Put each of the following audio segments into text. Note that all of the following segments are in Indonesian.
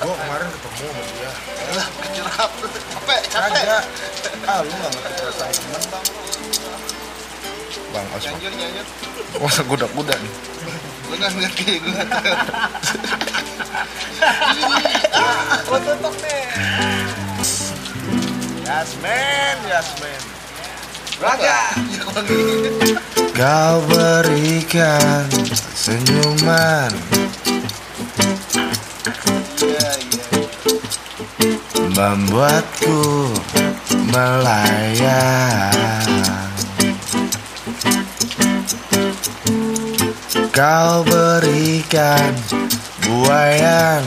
kemarin ketemu sama dia Alah, kecil apa? Capek, capek. Ah lu gak ngerti perasaan temen bang Bang Osman Nyanjur, nyanjur. Masa gudak-gudak nih Gue nggak ngerti, gue tahu. Gue tutup nih Yasmin, Yasmin Raga. Ya. Kau berikan senyuman Membuatku melayang. Kau berikan buayan.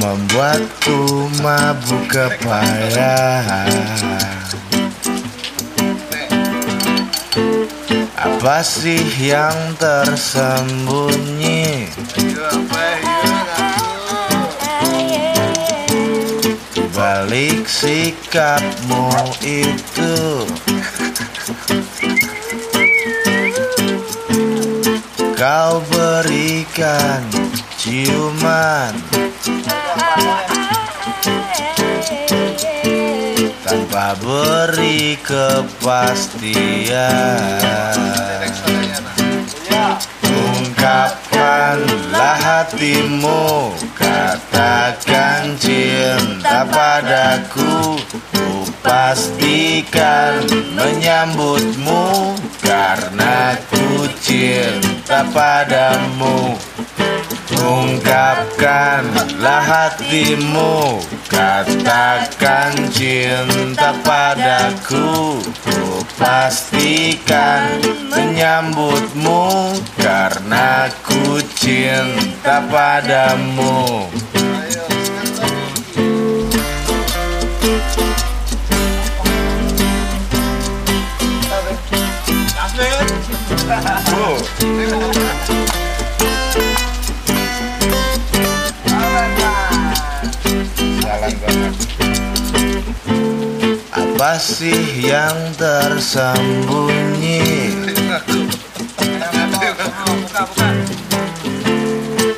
Membuatku mabuk kepayang Apa sih yang tersembunyi balik sikapmu itu? Kau berikan ciuman beri kepastian. Ungkapkanlah hatimu Katakan cinta padaku Ku pastikan menyambutmu Karena ku cinta padamu Ungkapkanlah hatimu Katakan cinta padaku. Ku pastikan menyambutmu Karena ku cinta padamu. Jalan Apa sih yang tersembunyi.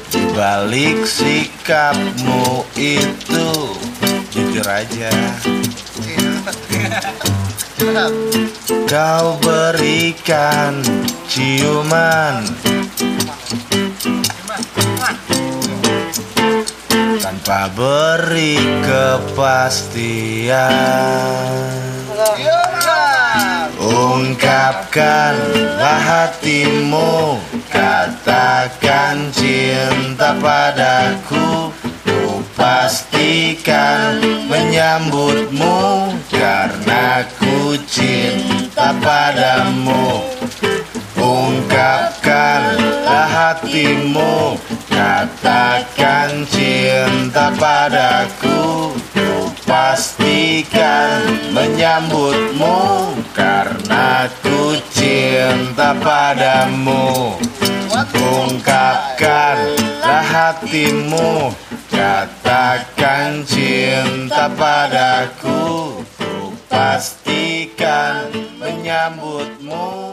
Di balik sikapmu itu. Jujur aja. Kau berikan ciuman Tanpa beri kepastian. Ungkapkanlah hatimu Katakan cinta padaku. Ku pastikan menyambutmu Karena ku cinta padamu. Ungkapkanlah hatimu Katakan cinta padaku Ku pastikan menyambutmu Karena ku cinta padamu. Ungkapkanlah hatimu Katakan cinta padaku Ku pastikan menyambutmu